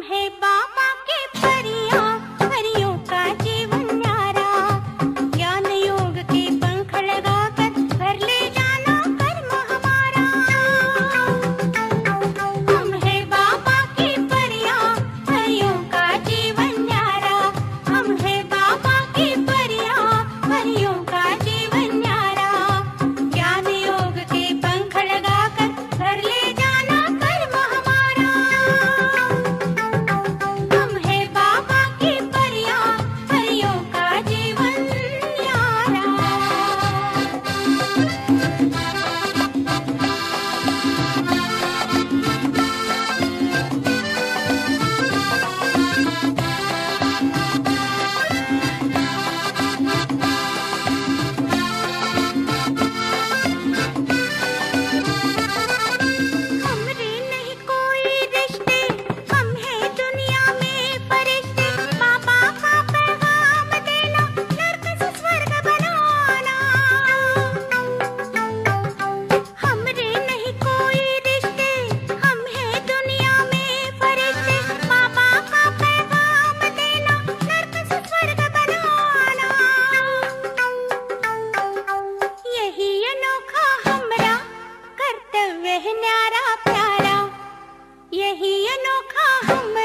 हे बाप न्यारा प्यारा यही अनोखा हम